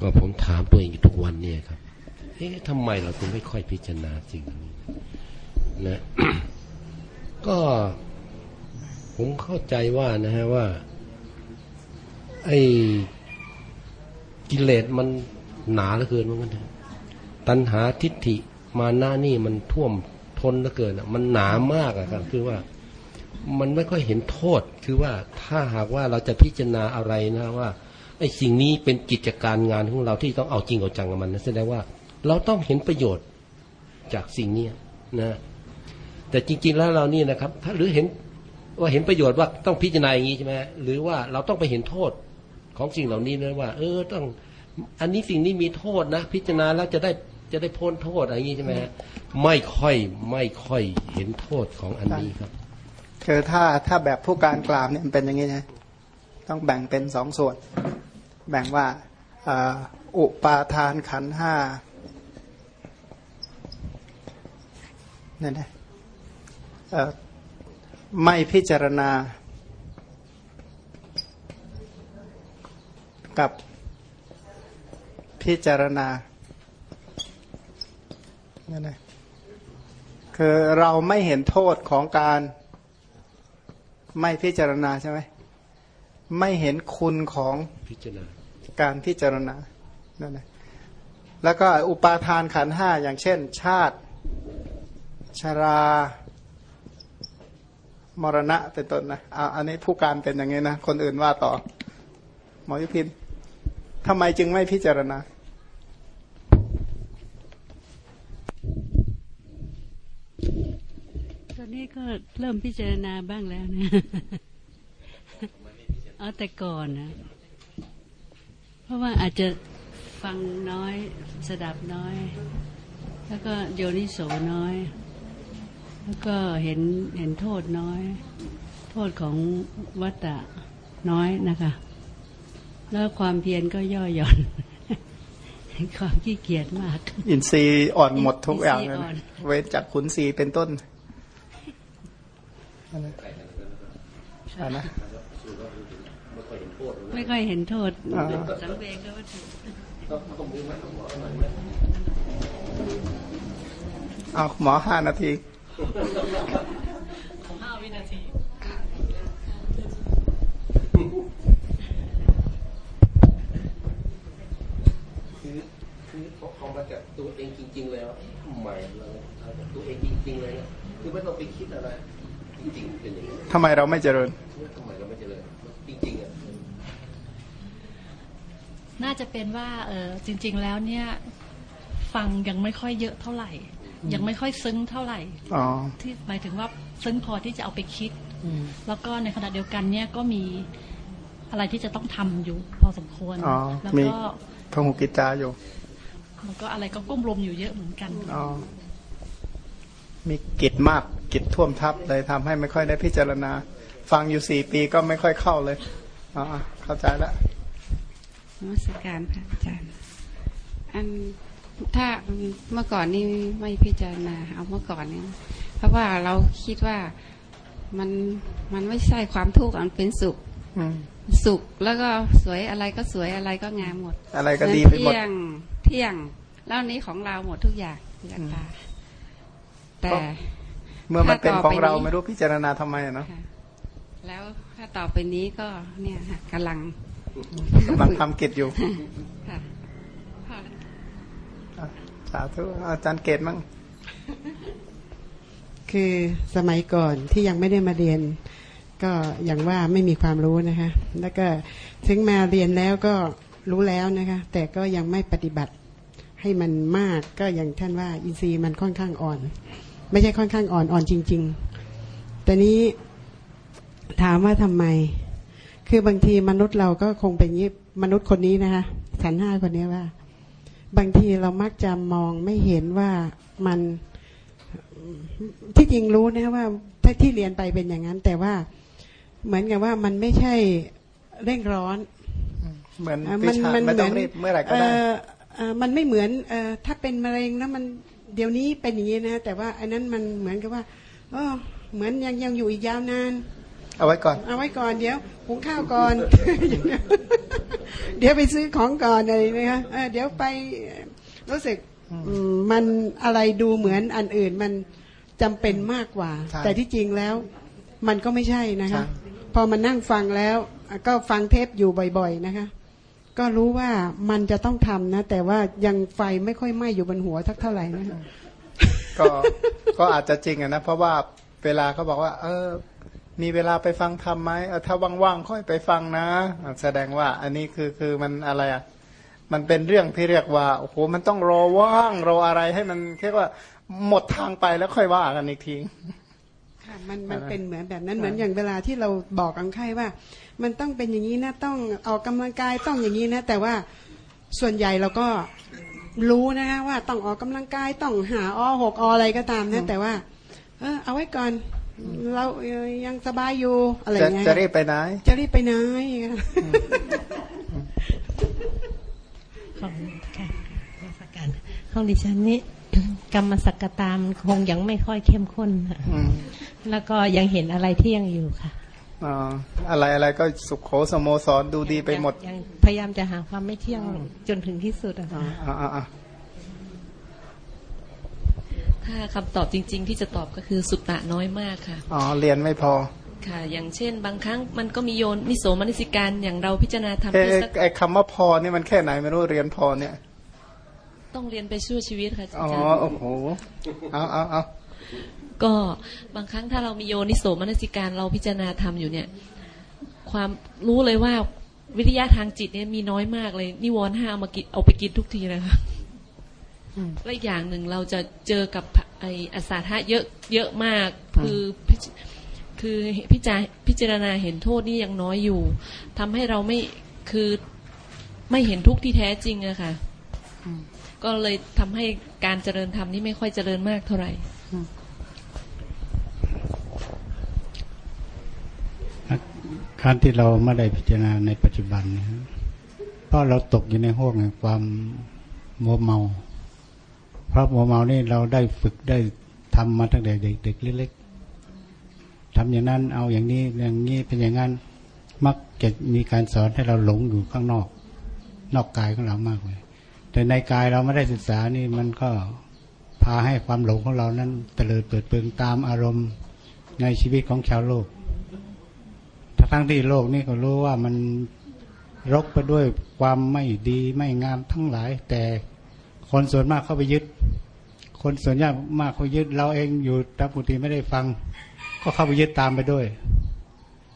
ก็ผมถามตัวเองอยู่ทุกวันเนี่ยครับเอ๊ะทำไมเราถึงไม่ค่อยพิจารณาสิ่งนี้นะก็ผมเข้าใจว่านะฮะว่า ไอ้กิเลสมันหนาเหลือเกินเหมือนกันตัณหาทิฏฐิมาหนะนี่มันท่วมทนเหลือเกินอะมันหนามากอะครับ คือว่ามันไม่ค่อยเห็นโทษ คือว่าถ้าหากว่าเราจะพิจารณาอะไรนะว่า ไอ้สิ่งนี้เป็นกิจการงานของเราที่ต้องเอาจริงเอาจังกับมันนะแสดงว่าเราต้องเห็นประโยชน์จากสิ่งนี้นะแต่จริง ๆ แล้วเรานี่นะครับ ถ้าหรือเห็นว่าเห็นประโยชน์ว่าต้องพิจารณาอย่างนี้ใช่ไหมหรือว่าเราต้องไปเห็นโทษของสิ่งเหล่านี้นะว่า เออต้อง อันนี้สิ่งนี้มีโทษนะ พิจารณาแล้วจะได้จะได้พ้นโทษอะไรอย่างนี้ใช่ไหมฮะไม่ค่อยไม่ค่อยเห็นโทษของอันนี้ครับคือถ้าถ้าแบบผู้การกล่าวเนี่ยมันเป็นอย่างนี้นะต้องแบ่งเป็นสองส่วน แบ่งว่าอุปาทานขันห้าเนั่ยนะไม่พิจารณา กับพิจารณาเนั่ยนะคือเราไม่เห็นโทษของการไม่พิจารณาใช่ไหมไม่เห็นคุณของพิจารณา การพิจารณานั่นแหละแล้วก็อุปาทานขันห้าอย่างเช่น ชาติ ชรามรณะเป็นต้นนะอาอันนี้ผู้การเป็นอย่างนี้นะ คนอื่นว่าต่อ หมอยุพินทำไมจึงไม่พิจารณาตอนนี้ก็เริ่มพิจารณาบ้างแล้วนะเอาแต่ก่อนนะ ราะว่าอาจจะฟังน้อยสดับน้อย แล้วก็โยนิโสน้อย แล้วก็เห็นเห็นโทษน้อย โทษของวัตตะน้อยนะคะ แล้วความเพียรก็ย่อหย่อน ความขี้เกียจมาก อินทรีย์อ่อนหมดทุกอย่างอินทรีย์เลยอ่อนะนเว้นจากขุนศีเป็นต้นอันนั้นอันนะ ไม่ค่อยเห็นโทษอ่าสังเวงก็วัตถุเอาหมอห้านาทีห้าวินาทีคือคือพอเอามาจากตัวเองจริง ๆ แล้วเอ๊ะทำไมเราเอาจากตัวเองจริง ๆ เลยนะคือไม่ต้องไปคิดอะไรจริงๆเป็นอย่างนี้ทำไมเราไม่เจริญ ทำไมเราไม่เจริญจริงๆอะ น่าจะเป็นว่าเออจริง ๆ แล้วเนี่ย ฟังยังไม่ค่อยเยอะเท่าไหร่ ยังไม่ค่อยซึ้งเท่าไหร่อ๋อที่หมายถึงว่าซึ้งพอที่จะเอาไปคิดแล้วก็ในขณะเดียวกันเนี่ยก็มีอะไรที่จะต้องทำอยู่ พอสมควรอ๋อแล้วมีก็พหุกิจจาอยู่มันก็อะไรก็ก้มลมอยู่เยอะเหมือนกันอ๋อมีกิจมากกิจท่วมทับเลยทำให้ไม่ค่อยได้พิจารณา ฟังอยู่สี่ปีก็ไม่ค่อยเข้าเลยอ๋อเข้าใจแล้ว นมัสการพระอาจารย์ อันถ้าเมื่อก่อนนี่ไม่พิจารณาเอาเมื่อก่อนเนี่ยเพราะว่าเราคิดว่ามันมันไม่ใช่ความทุกข์มันเป็นสุขอืมสุขแล้วก็สวยอะไรก็สวยอะไรก็งามหมด อะไรก็ดีไปหมดเที่ยงเที่ยงแล้วอันนี้ของเราหมดทุกอย่างอยากตาแต่เมื่อมันเป็นของเราถ้าต่อไปนี้ไม่รู้พิจารณาทำไมอะเนาะค่ะแล้วถ้าต่อไปนี้ก็เนี่ยค่ะกำลัง กำลังทำกิจอยู่ค่ะค่ะอะสาธุอาจารย์เกตมั่งคือสมัยก่อนที่ยังไม่ได้มาเรียน ก็อย่างว่าไม่มีความรู้นะคะ แล้วก็ถึงมาเรียนแล้วก็รู้แล้วนะคะ แต่ก็ยังไม่ปฏิบัติให้มันมากก็อย่างท่านว่า อินทรีย์มันค่อนข้างอ่อน ไม่ใช่ค่อนข้างอ่อนอ่อนจริง ๆ แต่นี้ถามว่าทำไม คือบางทีมนุษย์เราก็คงเป็นอย่างนี้มนุษย์คนนี้นะคะสันห้าคนนี้ว่า บางทีเรามักจะมองไม่เห็นว่ามันที่จริงรู้นะว่าถ้าที่เรียนไปเป็นอย่างนั้น แต่ว่าเหมือนกับว่ามันไม่ใช่เร่งร้อนเหมือนอะวิชาไม่ต้องรีบเมื่อไหร่ก็ได้เอ่อเอ่อมันไม่เหมือนเอ่อถ้าเป็นมะเร็งนะมันเดี๋ยวนี้เป็นอย่างนี้นะ แต่ว่าอันนั้นมันเหมือนกับว่าเออเหมือนยังยังอยู่อีกยาวนาน เอาไว้ก่อน เอาไว้ก่อนเดี๋ยวหุงข้าวก่อน เดี๋ยวไปซื้อของก่อนอะไรนะคะเออเดี๋ยวไปรู้สึกอืมมันอะไรดูเหมือนอันอื่นมันจำเป็นมากกว่าใช่แต่ที่จริงแล้ว มันก็ไม่ใช่นะคะใช่พอมานั่งฟังแล้วอะก็ฟังเทปอยู่บ่อยๆนะคะ ก็รู้ว่ามันจะต้องทำนะ แต่ว่ายังไฟไม่ค่อยไหม้อยู่บนหัวทักเท่าไหร่นะคะก็ก็อาจจะจริงอะนะ เพราะว่าเวลาเขาบอกว่า เออ มีเวลาไปฟังทำไหมเออถ้าว่างๆค่อยไปฟังนะอะแสดงว่าอันนี้คือคือมันอะไรอะมันเป็นเรื่องที่เรียกว่าโอ้โหมันต้องรอว่างรออะไรให้มันแค่ว่าหมดทางไปแล้วค่อยว่ากันอีกทีค่ะมันมันเป็นเหมือนแบบนั้นเหมือนอย่างเวลาที่เราบอกกังไข้ว่า มันต้องเป็นอย่างนี้นะต้องออกกำลังกายต้องอย่างนี้นะ แต่ว่าส่วนใหญ่เราก็รู้นะคะว่าต้องออกกำลังกายต้องหาอหกออะไรก็ตามนะแต่ว่า เออเอาไว้ก่อน เราเอ่อยังสบายอยู่อะไรอจะย่างเงี้ยจะรีบไปไหน จะรีบไปไหนของค่ะนมัสการของดิฉันนี่กรรมสกตามนคงยังไม่ค่อยเข้มข้นค่ะอืมแล้วก็ยังเห็นอะไรที่ยังอยู่ค่ะอ่าอะไรอะไรก็สุขโขสโมสรดูดีไปหมดยังพยายามจะหาความไม่เที่ยงจนถึงที่สุดอะค่ะ อ่าอ่าอ่าถ้าคำตอบจริง ๆ ที่จะตอบก็คือสุตตะน้อยมากค่ะ อ๋อ เรียนไม่พอ ค่ะ อย่างเช่น บางครั้งมันก็มีโยนนิโสมนสิการอย่างเราพิจารณาทำเอ๊ะเพื่อสักไอ้คำว่าพอนี่มันแค่ไหนไม่รู้เรียนพอเนี่ย ต้องเรียนไปชั่วชีวิตค่ะอาอ๋อจารย์โอ้โหเอาเอาเอาก็บางครั้งถ้าเรามีโยนิโสมนสิการเราพิจารณาทำอยู่เนี่ย ความรู้เลยว่าวิทยาทางจิตเนี่ยมีน้อยมากเลยนิวรณ์ห้าเอามากินเอาไปกินทุกทีนะคะ และอีกอย่างหนึ่งเราจะเจอกับไออาสาทะเยอะเยอะมาก คือพิจคือพิจารพิจารณาเห็นโทษนี่ยังน้อยอยู่ทำให้เราไม่คือไม่เห็นทุกข์ที่แท้จริงอะค่ะก็เลยทำให้การเจริญธรรมนี่ไม่ค่อยเจริญมากเท่าไหร่การที่เราไม่ได้พิจารณาในปัจจุบันเนะครับเพราะเราตกอยู่ในห้วงแห่งความมัวเมา เพราะมัวเมานี่เราได้ฝึกได้ทำมาตั้งแต่เด็กๆเล็กๆทำอย่างนั้นเอาอย่างนี้อย่างนี้เป็นอย่างนั้นมักจะมีการสอนให้เราหลงอยู่ข้างนอก นอกกายของเรามากเลย แต่ในกายเราไม่ได้ศึกษานี่มันก็พาให้ความหลงของเรานั้นเตลิดเปิดเปิงตามอารมณ์ในชีวิตของชาวโลก ทั้งที่โลกนี่ก็รู้ว่ามันรกไปด้วยความไม่ดีไม่งามทั้งหลาย แต่ คนส่วนมากเข้าไปยึด คนส่วนใหญ่มากเขายึด เราเองอยู่ตัปุติไม่ได้ฟัง ก็เข้าไปยึดตามไปด้วย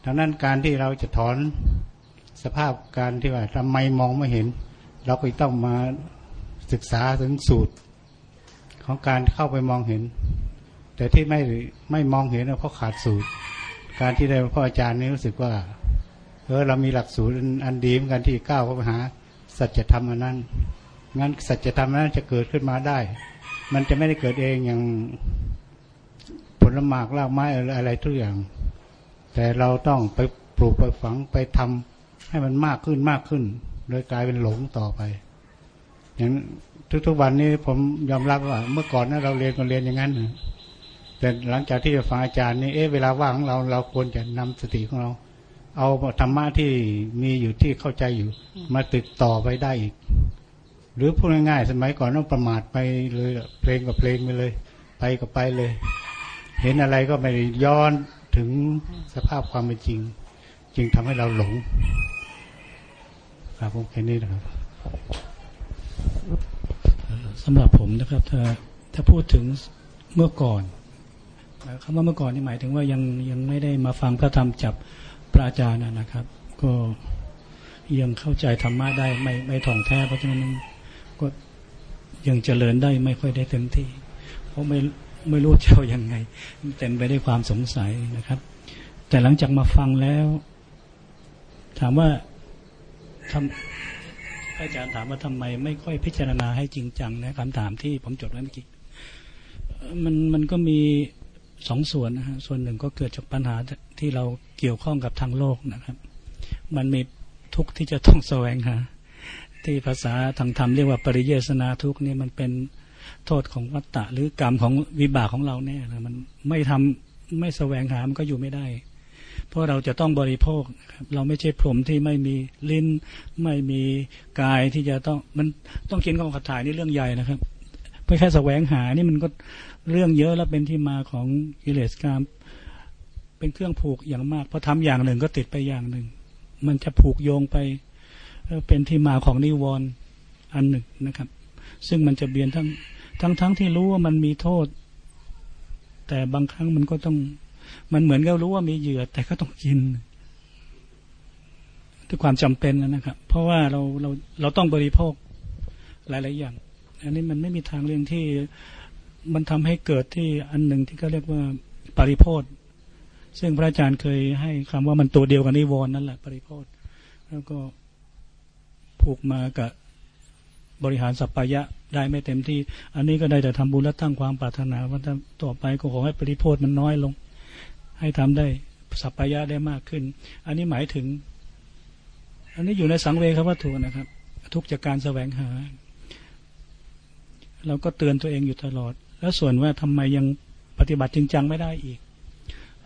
ดังนั้นการที่เราจะถอนสภาพการที่ว่าทำไมมองไม่เห็น เราก็ต้องมาศึกษาถึงสูตร ของการเข้าไปมองเห็น แต่ที่ไม่ไม่มองเห็นเพราะขาดสูตร การที่ได้พ่ออาจารย์นี่รู้สึกว่าเออเรามีหลักสูตรอันดีเหมือนกันที่ก้าวเข้าไปหา สัจธรรมอันนั้น งั้นสัจธรรมนั้นจะเกิดขึ้นมาได้ มันจะไม่ได้เกิดเองอย่างผลหมากรากไม้อะไรทุกอย่าง แต่เราต้องไปปลูกไปฝังไปทำให้มันมากขึ้นมากขึ้น โดยกลายเป็นหลงต่อไป อย่างทุกๆวันนี้ผมยอมรับว่า เมื่อก่อนนั้นเราเรียนก็เรียนอย่างนั้นแต่หลังจากที่ฟังอาจารย์นี่เอ๊ะเวลาว่างของเราเราควรจะนำสติของเรา เอาธรรมะที่มีอยู่ที่เข้าใจอยู่ มาติดต่อไปได้อีก หรือพูดง่ายๆสมัยก่อนต้องประมาทไปเลยเพลงกับเพลงไปเลย ไปกับไปเลย เห็นอะไรก็ไม่ย้อนถึงสภาพความเป็นจริง จึงทำให้เราหลง ครับผมแค่นี้นะครับสำหรับผมนะครับ ถ้าถ้าพูดถึงเมื่อก่อนคำว่าเมื่อก่อนนี่หมายถึงว่ายังยังไม่ได้มาฟังพระธรรมจับพระอาจารย์นะครับ ก็ยังเข้าใจธรรมะได้ไม่ไม่ถ่องแท้เพราะฉะนั้น ยังเจริญได้ไม่ค่อยได้เต็มที่ เพราะไม่ไม่รู้จะเอายังไง เต็มไปด้วยความสงสัยนะครับ แต่หลังจากมาฟังแล้ว ถามว่าทำอาจารย์ถามว่าทำไม ไม่ค่อยพิจารณาให้จริงจังนะคำถามที่ผมจดไว้เมื่อกี้มันมันก็มีสองส่วนนะฮะส่วนหนึ่งก็เกิดจากปัญหาที่เราเกี่ยวข้องกับทางโลกนะครับ มันมีทุกข์ที่จะต้องแสวงหา ที่ภาษาทางธรรมเรียกว่าปริเยสนาทุกนี่มันเป็นโทษของวัตตะหรือกรรมของวิบากของเราเนี่ยนะมันไม่ทำไม่แสวงหามันก็อยู่ไม่ได้ เพราะเราจะต้องบริโภคเราไม่ใช่พรหมที่ไม่มีลิ้น ไม่มีกายที่จะต้องมันต้องกินของขับถ่ายนี่เรื่องใหญ่นะครับเพื่อแค่แสวงหานี่มันก็เรื่องเยอะแล้วเป็นที่มาของกิเลสกรรมเป็นเครื่องผูกอย่างมากพอทำอย่างหนึ่งก็ติดไปอย่างหนึ่ง มันจะผูกโยงไป เป็นที่มาของนิวรณ์อันหนึ่งนะครับ ซึ่งมันจะเบียนทั้งทั้งทั้งที่รู้ว่ามันมีโทษ แต่บางครั้งมันก็ต้อง มันเหมือนกับรู้ว่ามีเหยื่อ แต่ก็ต้องกินด้วยความจำเป็นนะครับ เพราะว่าเราเราเราต้องบริโภคหลาย ๆ อย่าง อันนี้มันไม่มีทางเรื่องที่มันทำให้เกิดที่อันหนึ่งที่เขาเรียกว่าปริโพธซึ่งพระอาจารย์เคยให้คำว่ามันตัวเดียวกับนิวรณ์นั่นแหละ ปริโพธแล้วก็ ผูกมากับบริหารสัพพยะได้ไม่เต็มที่ อันนี้ก็ได้แต่ทำบุญและตั้งความปรารถนาว่าต่อไปก็ขอให้ปริโพธมันน้อยลง ให้ทำได้สัพพยะได้มากขึ้น อันนี้หมายถึง อันนี้อยู่ในสังเวชวัตถุนะครับ ทุกจากการแสวงหา เราก็เตือนตัวเองอยู่ตลอด แล้วส่วนว่าทำไมยังปฏิบัติจริงจังไม่ได้อีก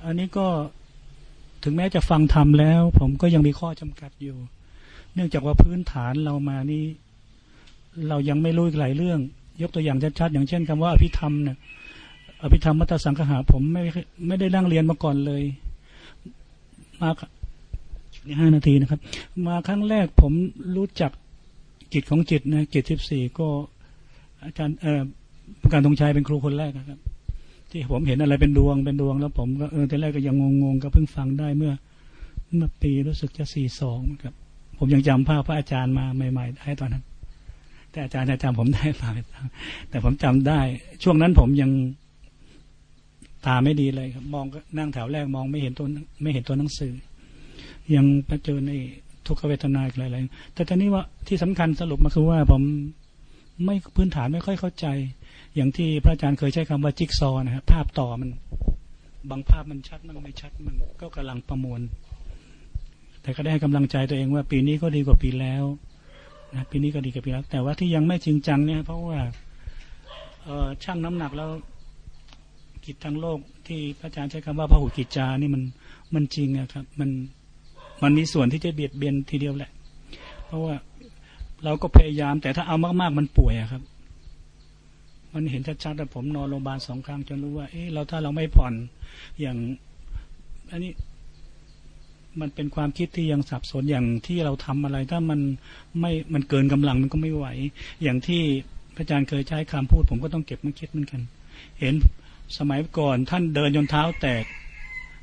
อันนี้ก็ถึงแม้จะฟังทำแล้ว ผมก็ยังมีข้อจำกัดอยู่ เนื่องจากว่าพื้นฐานเรามานี่เรายังไม่รู้อีกหลายเรื่อง ยกตัวอย่างชัดๆอย่างเช่นคำว่าอภิธรรมเนี่ยอภิธรรมมัตสังคหาผมไม่ไม่ได้นั่งเรียนมาก่อนเลย มาห้านาทีนะครับ มาครั้งแรกผมรู้จักจิตของจิตนะจิตทิพสี่ก็ อาจารย์เอ่อประการธงชัยเป็นครูคนแรกนะครับ ที่ผมเห็นอะไรเป็นดวงเป็นดวง แล้วผมก็เออแต่แรกก็ยังงงๆก็เพิ่งฟังได้เมื่อเมื่อปีรู้สึกจะสี่สองครับ ผมยังจำภาพพระอาจารย์มาใหม่ ๆ ได้ตอนนั้น แต่อาจารย์จะจำผมได้ฝากแต่ผมจำได้ ช่วงนั้นผมยังตาไม่ดีเลยครับ มองก็นั่งแถวแรกมองไม่เห็นตัวไม่เห็นตัวหนังสือ ยังไปเจอในทุกขเวทนาอะไรๆแต่ตอนนี้ว่าที่สำคัญสรุปมาคือว่าผมไม่พื้นฐานไม่ค่อยเข้าใจ อย่างที่พระอาจารย์เคยใช้คำว่าจิ๊กซอนะครับภาพต่อมัน บางภาพมันชัดมันไม่ชัดมันก็กำลังประมวล แต่ก็ได้ให้กำลังใจตัวเองว่าปีนี้ก็ดีกว่าปีแล้วนะปีนี้ก็ดีกับปีแล้ว แต่ว่าที่ยังไม่จริงจังเนี่ย เพราะว่าเออช่างน้ำหนักแล้วกิจทางโลกที่พระอาจารย์ใช้คำว่าพหุกิจจานี่มันมันจริงอะครับ มันมันมีส่วนที่จะเบียดเบียนทีเดียวแหละ เพราะว่าเราก็พยายาม แต่ถ้าเอามากๆมันป่วยอะครับ มันเห็นชัดๆแต่ผมนอนโรงพยาบาลสองครั้งจนรู้ว่า เอ๊ะเราถ้าเราไม่ผ่อนอย่าง อันนี้ มันเป็นความคิดที่ยังสับสนอย่างที่เราทำอะไร ถ้ามันไม่มันเกินกำลังมันก็ไม่ไหว อย่างที่พระอาจารย์เคยใช้คำพูด ผมก็ต้องเก็บมาคิดเหมือนกัน เห็นสมัยก่อนท่านเดินจนเท้าแตก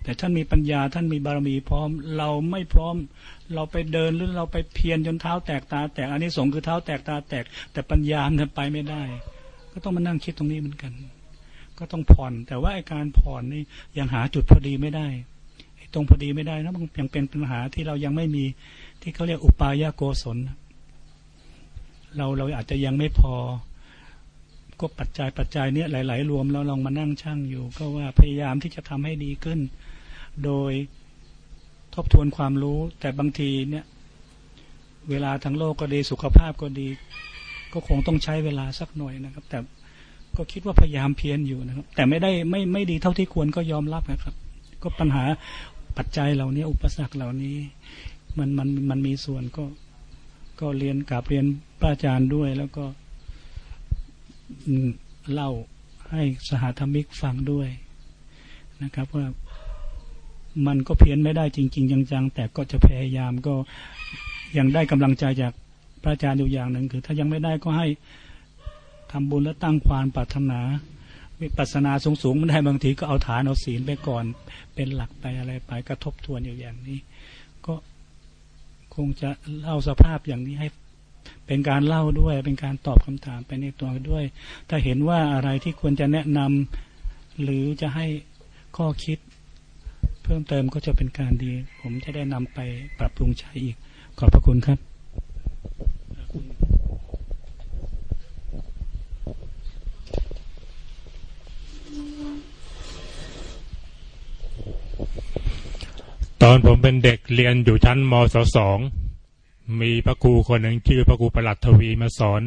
แต่ท่านมีปัญญาท่านมีบารมีพร้อม เราไม่พร้อม เราไปเดินหรือเราไปเพียรจนเท้าแตกตา แตกอันนี้สงคือเท้าแตกตาแตก แต่ปัญญามันไปไม่ได้ ก็ต้องมานั่งคิดตรงนี้เหมือนกัน ก็ต้องผ่อน แต่ว่าอาการผ่อนนี่ยังหาจุดพอดีไม่ได้ รงพอดีไม่ได้นะมันยังเป็นปัญหาที่เรายังไม่มีที่เขาเรียกอุปายาโกศล เราเราอาจจะยังไม่พอ ก็ปัจจัยปัจจัยเนี้ยหลาย ๆ รวมเราลองมานั่งช่างอยู่ ก็ว่าพยายามที่จะทำให้ดีขึ้น โดยทบทวนความรู้ แต่บางทีเนี่ย เวลาทั้งโลกก็ดีสุขภาพก็ดี ก็คงต้องใช้เวลาสักหน่อยนะครับ แต่ก็คิดว่าพยายามเพียรอยู่นะครับ แต่ไม่ได้ไม่ไม่ดีเท่าที่ควรก็ยอมรับนะครับ ก็ปัญหา ปัจจัยเหล่านี้ อุปสรรคเหล่านี้ มันมันมันมีส่วนก็ ก็เรียนกับเรียนพระอาจารย์ด้วย แล้วก็เล่าให้สหธรรมิกฟังด้วยนะครับว่ามันก็เพี้ยนไม่ได้จริง ๆ จังๆแต่ก็จะพยายามก็ยังได้กำลังใจจากพระอาจารย์อยู่อย่างหนึ่งคือ ถ้ายังไม่ได้ก็ให้ทำบุญและตั้งความปรารถนา วิปัสนาสูงๆมันได้บางทีก็เอาฐานเอาศีลไปก่อน เป็นหลักไปอะไรไปกระทบทวนอยู่อย่างนี้ ก็คงจะเล่าสภาพอย่างนี้ให้เป็นการเล่าด้วย เป็นการตอบคำถามไปในตัวด้วย ถ้าเห็นว่าอะไรที่ควรจะแนะนำหรือจะให้ข้อคิด เพิ่มเติมก็จะเป็นการดี ผมจะได้นำไปปรับปรุงใช้อีก ขอบพระคุณครับ อนผมเป็นเด็กเรียนอยู่ชั้นมศสอง มีพระครูคนหนึ่งชื่อพระครูประหลัดทวีมาสอน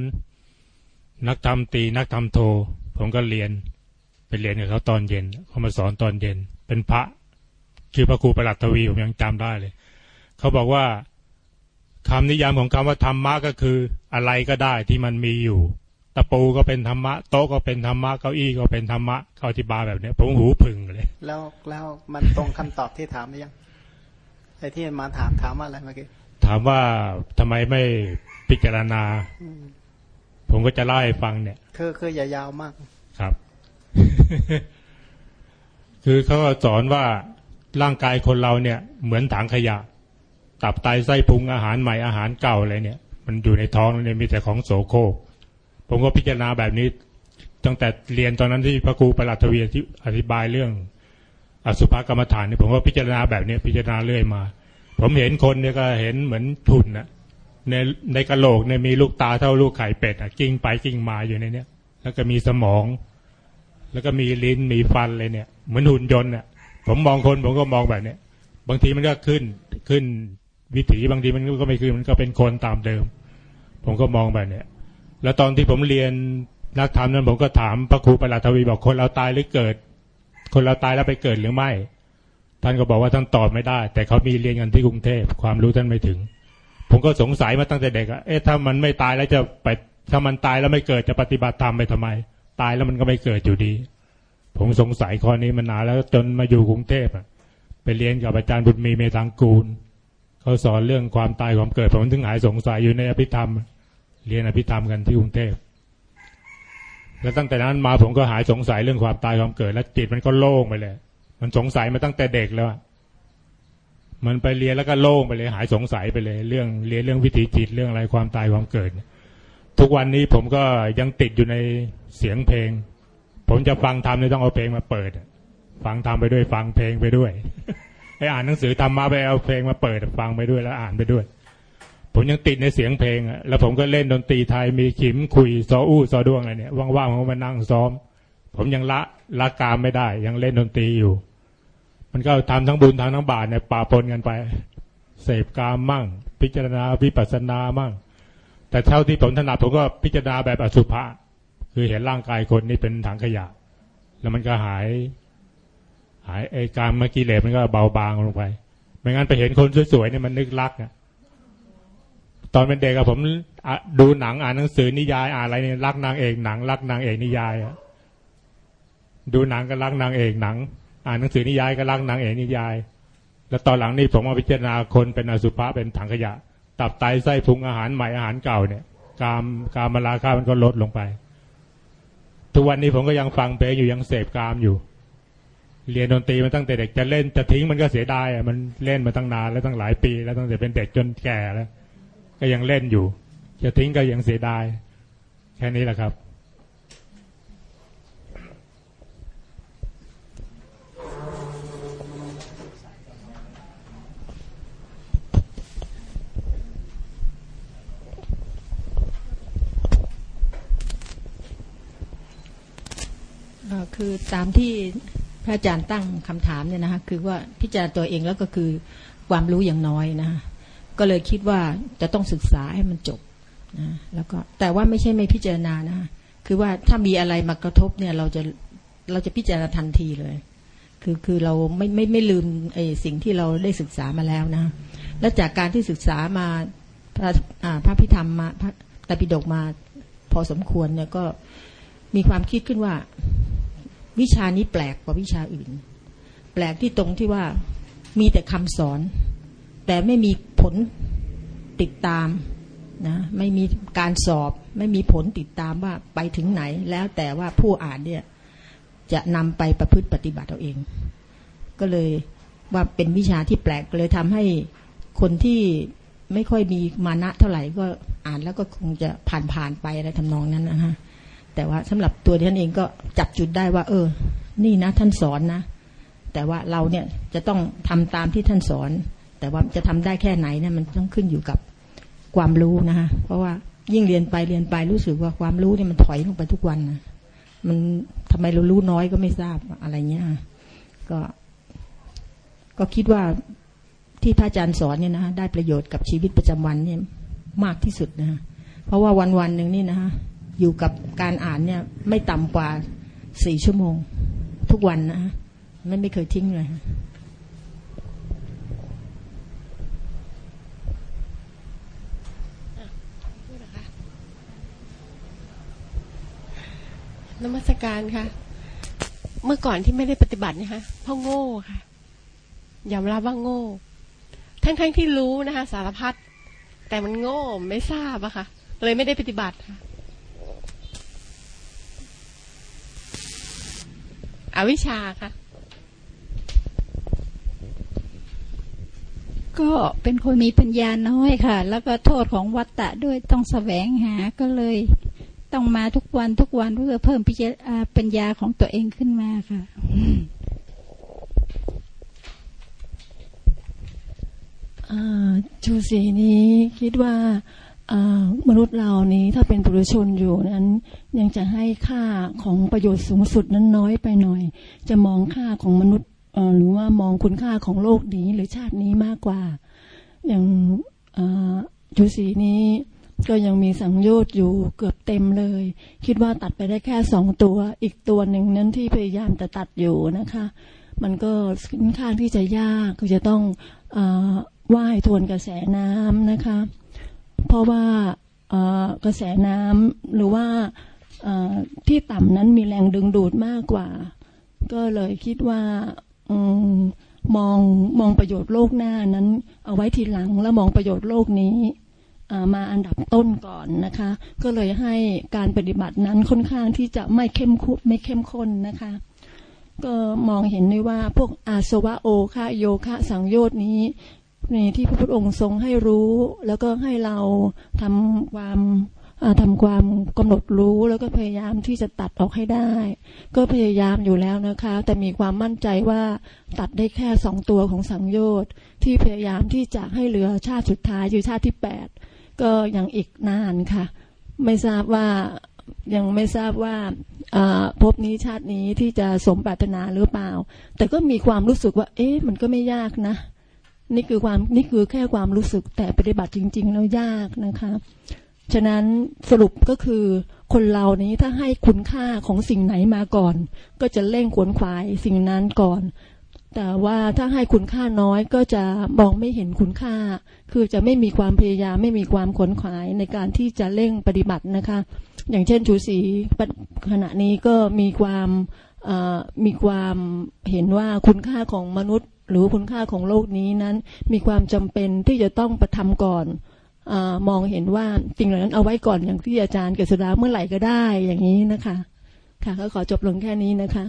นักธรรมตีนักธรรมโท ผมก็เรียนไปเรียนกับเขาตอนเย็นเขามาสอนตอนเย็น เป็นพระชื่อพระครูประหลัดทวีผมยังจำได้เลย เขาบอกว่าคำนิยามของคำว่าธรรมะก็คืออะไรก็ได้ที่มันมีอยู่ ตะปูก็เป็นธรรมะโต๊ะก็เป็นธรรมะเก้าอี้ก็เป็นธรรมะเขาอธิบายแบบเนี้ยผมหูพึ่งเลย แล้วแล้วมันตรงคำตอบที่ถามหรือยัง ไอ้ที่มาถามถามว่าอะไรเมื่อกี้ถามว่าทำไมไม่พิจารณาอืมผมก็จะเล่าให้ฟังเนี่ยคือคืออย่ายาวมาก ครับ คือเขาก็สอนว่าร่างกายคนเราเนี่ย เหมือนถังขยะ ตับไตไส้พุงอาหารใหม่อาหารเก่าอะไรเนี่ย มันอยู่ในท้องเนี่ยมีแต่ของโสโครกผมก็พิจารณาแบบนี้ตั้งแต่เรียนตอนนั้นที่พระครูประหลัดทวีที่อธิบายเรื่อง อสุภกรรมฐานเนี่ยผมก็พิจารณาแบบนี้พิจารณาเรื่อยมา ผมเห็นคนเนี่ยก็เห็นเหมือนทุนนะในในกระโหลกเนี่ยมีลูกตาเท่าลูกไข่เป็ดอะกิ้งไปกิ้งมาอยู่ในเนี้ยแล้วก็มีสมอง แล้วก็มีลิ้นมีฟันเลยเนี่ย เหมือนหุ่นยนต์น่ะผมมองคนผมก็มองแบบเนี้ยบางทีมันก็ขึ้นขึ้นวิถีบางทีมันก็ไม่ขึ้นมันก็เป็นคนตามเดิม ผมก็มองแบบเนี้ยแล้วตอนที่ผมเรียนนักธรรมนั้นผมก็ถามพระครูประหลัดทวีบอกคนเราตายหรือเกิด คนเราตายแล้วไปเกิดหรือไม่ ท่านก็บอกว่าท่านตอบไม่ได้ แต่เขามีเรียนกันที่กรุงเทพความรู้ท่านไม่ถึง ผมก็สงสัยมาตั้งแต่เด็กอะเอ๊ะถ้ามันไม่ตายแล้วจะไปถ้ามันตายแล้วไม่เกิดจะปฏิบัติธรรมไปทำไม ตายแล้วมันก็ไม่เกิดอยู่ดี ผมสงสัยข้อนี้มานานแล้วจนมาอยู่กรุงเทพอะไปเรียนกับอาจารย์บุญมีเมธังกูลเขาสอนเรื่องความตายความเกิดผมถึงหายสงสัยอยู่ในอภิธรรม เรียนอภิธรรมกันที่กรุงเทพ แล้วตั้งแต่นั้นมาผมก็หายสงสัยเรื่องความตายความเกิด แล้วจิตมันก็โล่งไปเลย มันสงสัยมาตั้งแต่เด็กแล้วมันไปเรียนแล้วก็โล่งไปเลย หายสงสัยไปเลย เรื่องเรียนเรื่องวิถีจิตเรื่องอะไรความตายความเกิด ทุกวันนี้ผมก็ยังติดอยู่ในเสียงเพลง ผมจะฟังธรรมเนี่ยต้องเอาเพลงมาเปิด ฟังธรรมไปด้วย ฟังเพลงไปด้วยให้อ่านหนังสือธรรมะไปเอาเพลงมาเปิดฟังไปด้วยแล้วอ่านไปด้วย ผมยังติดในเสียงเพลงอะแล้วผมก็เล่นดนตรีไทยมีขิมคุยซออู้ซอด้วงอะไรเนี่ยว่างๆผมก็มานั่งซ้อม ผมยังละละกามไม่ได้ ยังเล่นดนตรีอยู่ มันก็ทำทั้งบุญทำทั้งบาปเนี่ยปาปนกันไป เสพกามมั่ง พิจารณาวิปัสสนามั่ง แต่เท่าที่ผมถนัดผมก็พิจารณาแบบอสุภะคือเห็นร่างกายคนนี่เป็นถังขยะ แล้วมันก็หาย หายไอ้การเมื่อกี้เลสมันก็เบาบางลงไป ไม่งั้นไปเห็นคนสวยๆเนี่ยมันนึกรักอะ ตอนเป็นเด็กอะผมดูหนังอ่านหนังสือนิยายอ่านอะไรเนี่ยรักนางเอกหนัง รักนางเอกนิยายอะดูหนังก็รักนางเอกหนัง อ่านหนังสือนิยายก็รักนางเอกนิยาย แล้วตอนหลังนี่ผมมาพิจารณาคนเป็นอสุภะเป็นถังขยะ ตับไตไส้พุงอาหารใหม่อาหารเก่าเนี่ย กามกามมาราคามันก็ลดลงไปทุกวันนี้ผมก็ยังฟังเพลงอยู่ยังเสพกามอยู่ เรียนดนตรีมาตั้งแต่เด็กจะเล่นจะทิ้งมันก็เสียดายอะมันเล่นมาตั้งนานแล้วตั้งหลายปี แล้วตั้งแต่เป็นเด็กจนแก่แล้ว ก็ยังเล่นอยู่ จะทิ้งก็ยังเสียดาย แค่นี้แหละครับคือตามที่พระอาจารย์ตั้งคำถามเนี่ยนะคะคือว่าพิจารณาตัวเองแล้วก็คือความรู้อย่างน้อยนะคะ ก็เลยคิดว่าจะต้องศึกษาให้มันจบนะแล้วก็แต่ว่าไม่ใช่ไม่พิจารณานะคะคือว่าถ้ามีอะไรมากระทบเนี่ยเราจะเราจะพิจารณาทันทีเลย คือคือเราไม่ไม่ไม่ลืมไอ้สิ่งที่เราได้ศึกษามาแล้วนะ และจากการที่ศึกษามาพระพระพิธรรมมาพระตรปิฎกมาพอสมควรเนี่ยก็มีความคิดขึ้นว่า วิชานี้แปลกกว่าวิชาอื่น แปลกที่ตรงที่ว่ามีแต่คำสอน แต่ไม่มี ผลติดตามนะไม่มีการสอบไม่มีผลติดตามว่าไปถึงไหน แล้วแต่ว่าผู้อ่านเนี่ยจะนำไปประพฤติปฏิบัติเอาเอง ก็เลยว่าเป็นวิชาที่แปลกเลยทำให้คนที่ไม่ค่อยมีมานะเท่าไหร่ก็อ่านแล้วก็คงจะผ่านผ่านไปอะไรทำนองนั้นนะฮะแต่ว่าสำหรับตัวท่านเองก็จับจุดได้ว่า เออ นี่นะท่านสอนนะ แต่ว่าเราเนี่ยจะต้องทำตามที่ท่านสอน แต่ว่าจะทำได้แค่ไหนเนี่ยมันต้องขึ้นอยู่กับความรู้นะคะเพราะว่ายิ่งเรียนไปเรียนไปรู้สึกว่าความรู้เนี่ยมันถอยลงไปทุกวันนะมันทำไมเรารู้น้อยก็ไม่ทราบอะไรเงี้ยก็ ก็คิดว่าที่พระอาจารย์สอนเนี่ยนะคะได้ประโยชน์กับชีวิตประจำวันเนี่ยมากที่สุดนะคะเพราะว่าวันวันหนึ่งนี่นะคะอยู่กับการอ่านเนี่ยไม่ต่ำกว่าสี่ชั่วโมง ทุกวันนะฮะไม่ไม่เคยทิ้งเลย นมัสการค่ะ เมื่อก่อนที่ไม่ได้ปฏิบัตินะคะเพราะโง่ค่ะยอมรับว่าโง่ ทั้งๆทที่รู้นะคะ สารพัดแต่มันโง่ไม่ทราบอะค่ะ เลยไม่ได้ปฏิบัติค่ะอวิชชาค่ะ ก็เป็นคนมีปัญญาน้อยค่ะ แล้วก็โทษของวัตตะด้วยต้องแสวงหาก็เลย ต้องมาทุกวันทุกวันเพื่อเพิ่มปัญญาของตัวเองขึ้นมาค่ะจูสีนี้คิดว่ามนุษย์เรานี้ถ้าเป็นปุถุชนอยู่นั้น ยังจะให้ค่าของประโยชน์สูงสุดนั้นน้อยไปหน่อย จะมองค่าของมนุษย์หรือว่ามองคุณค่าของโลกนี้หรือชาตินี้มากกว่า อย่างจูสีนี้ ก็ยังมีสังโยชน์อยู่เกือบเต็มเลย คิดว่าตัดไปได้แค่สองตัว อีกตัวหนึ่งนั้นที่พยายามจะตัดอยู่นะคะ มันก็ค่อนข้างที่จะยากก็จะต้องอว่ายทวนกระแสน้ำนะคะ เพราะว่ากระแสน้ำหรือว่าที่ต่ำนั้นมีแรงดึงดูดมากกว่า ก็เลยคิดว่าอมองมองประโยชน์โลกหน้านั้น เอาไว้ทีหลังแล้วมองประโยชน์โลกนี้ มาอันดับต้นก่อนนะคะ ก็เลยให้การปฏิบัตินั้นค่อนข้างที่จะไม่เข้มข้นไม่เข้มข้นนะคะ ก็มองเห็นได้ว่าพวกอาสวะโอคะโยคะสังโยชน์นี้นี่ที่พระพุทธองค์ทรงให้รู้ แล้วก็ให้เราทำความทำความกำหนดรู้แล้วก็พยายามที่จะตัดออกให้ได้ ก็พยายามอยู่แล้วนะคะ แต่มีความมั่นใจว่าตัดได้แค่สองตัวของสังโยชน์ที่พยายามที่จะให้เหลือชาติสุดท้ายอยู่ชาติที่แปด ก็ยังอีกนานค่ะ ไม่ทราบว่ายังไม่ทราบว่าพบนี้ชาตินี้ที่จะสมปรารถนาหรือเปล่า แต่ก็มีความรู้สึกว่า เอ๊ะมันก็ไม่ยากนะ นี่คือความนี่คือแค่ความรู้สึกแต่ปฏิบัติจริง ๆ แล้วยากนะคะ ฉะนั้นสรุปก็คือคนเรานี้ถ้าให้คุณค่าของสิ่งไหนมาก่อน ก็จะเร่งขวนขวายสิ่งนั้นก่อน แต่ว่าถ้าให้คุณค่าน้อยก็จะมองไม่เห็นคุณค่า คือจะไม่มีความพยายามไม่มีความขนขวายในการที่จะเร่งปฏิบัตินะคะ อย่างเช่นชูศรีขณะนี้ก็มีความมีความเห็นว่าคุณค่าของมนุษย์ หรือคุณค่าของโลกนี้นั้น มีความจำเป็นที่จะต้องประทำก่อนอมองเห็นว่าสิ่งเหล่านั้นเอาไว้ก่อนอย่างที่อาจารย์เกษดาเมื่อไหร่ก็ได้อย่างนี้นะคะ ค่ะก็ขอจบลงแค่นี้นะคะ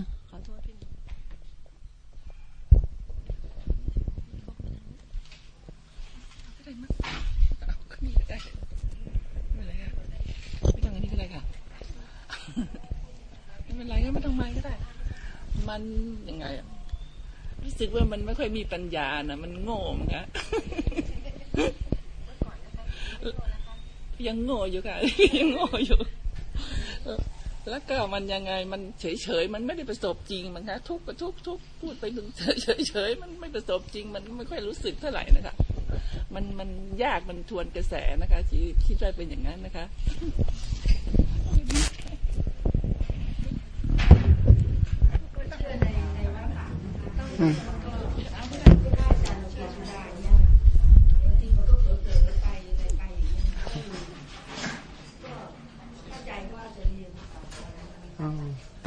เป็นไรก็ไม่ต้องมาก็ได้ มันยังไงรู้สึกว่ามันไม่ค่อยมีปัญญานะมันโง่เหมือนกันยังโง่อยู่ค่ะยังโง่อยู่แล้วก็มันยังไงมันเฉยเฉยมันไม่ได้ประสบจริงมันคะทุกทุกทุกพูดไปถึงเฉยเฉยมันไม่ประสบจริง มันไม่ค่อยรู้สึกเท่าไหร่นะคะ มันมันยากมันทวนกระแสนะคะคิดว่าเป็นอย่างนั้นนะคะ ตั้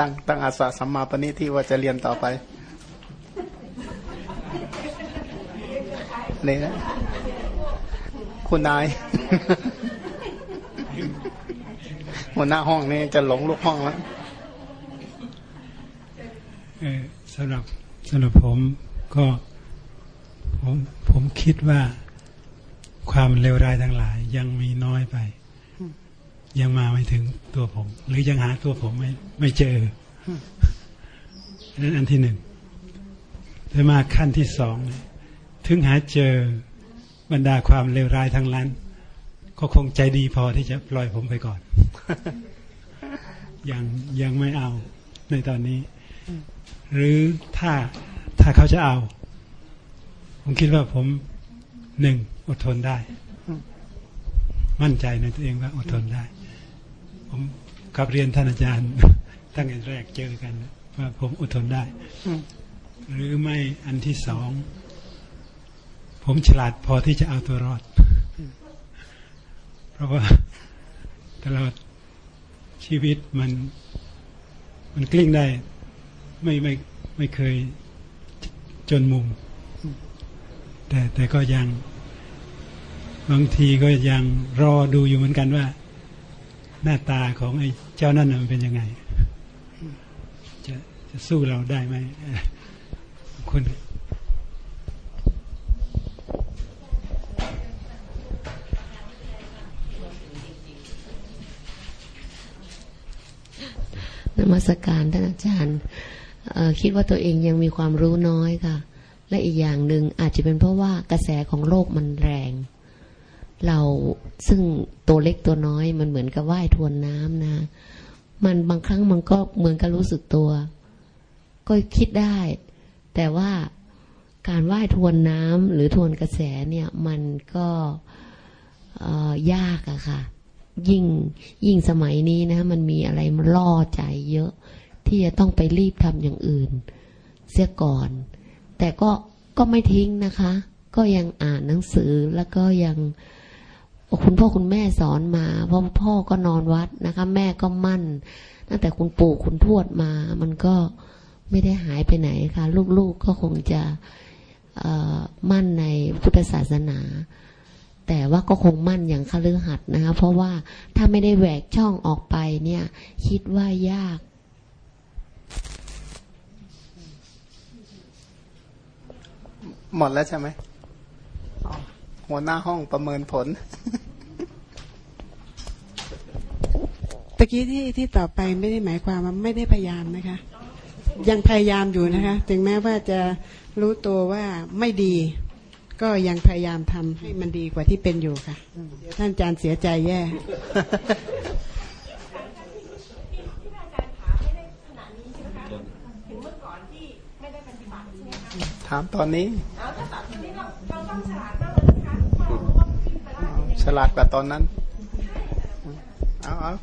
งตั้งอาสาสัมมาปณิที่ว่าจะเรียนต่อไปนี่นะคุณนายหัวหน้าห้องนี่จะหลงลูกห้องแล้วสำหรับำหรับผมก็ผมผมคิดว่าความเลวร้ายทั้งหลาย ยังมีน้อยไป ยังมาไม่ถึงตัวผม หรือยังหาตัวผมไม่ไม่เจอนั้นอันที่หนึ่งแต่มาขั้นที่สองถึงหาเจอบรรดาความเลวร้ายทั้งนั้น ก็คงใจดีพอที่จะปล่อยผมไปก่อนยังยังไม่เอาในตอนนี้ หรือถ้าถ้าเขาจะเอา ผมคิดว่าผมหนึ่งอดทนได้ มั่นใจในตัวเองว่าอดทนได้ ผมกับเรียนท่านอาจารย์ ตั้งแต่แรกเจอกัน ว่าผมอดทนได้ หรือไม่อันที่สอง ผมฉลาดพอที่จะเอาตัวรอด เพราะว่าตลอดชีวิตมัน มันกลิ้งได้ ไม่ไม่ไม่เคยจนมุม แต่แต่ก็ยังบางทีก็ยังรอดูอยู่เหมือนกันว่า หน้าตาของไอ้เจ้านั่นมันเป็นยังไง จะจะสู้เราได้ไหมคุณนมัสการท่านอาจารย์ คิดว่าตัวเองยังมีความรู้น้อยค่ะ และอีกอย่างหนึ่งอาจจะเป็นเพราะว่ากระแสของโลกมันแรง เราซึ่งตัวเล็กตัวน้อยมันเหมือนกับว่ายทวนน้ำนะ มันบางครั้งมันก็เหมือนกับรู้สึกตัว ก็คิดได้ แต่ว่าการว่ายทวนน้ำหรือทวนกระแสเนี่ยมันก็ยากอะค่ะ ยิ่งยิ่งสมัยนี้นะ มันมีอะไรมาล่อใจเยอะ ที่จะต้องไปรีบทำอย่างอื่น เสียก่อน แต่ก็ก็ไม่ทิ้งนะคะ ก็ยังอ่านหนังสือแล้วก็ยังคุณพ่อคุณแม่สอนมาเพราะพ่อก็นอนวัดนะคะ แม่ก็มั่น ตั้งแต่คุณปู่คุณทวดมา มันก็ไม่ได้หายไปไหนค่ะ ลูกๆก็คงจะมั่นในพุทธศาสนา แต่ว่าก็คงมั่นอย่างคฤหัสถ์นะคะ เพราะว่าถ้าไม่ได้แหวกช่องออกไปเนี่ย คิดว่ายาก หมดแล้วใช่ไหมหัวหน้าห้องประเมินผลตะกี้ที่ที่ต่อไปไม่ได้หมายความว่าไม่ได้พยายามนะคะ ยังพยายามอยู่นะคะ ถึงแม้ว่าจะรู้ตัวว่าไม่ดี ก็ยังพยายามทำให้มันดีกว่าที่เป็นอยู่ค่ะเดี๋ยวท่านอาจารย์เสียใจแย่ามตอนนี้ฉลาดกว่าตอนนั้น เอาเอา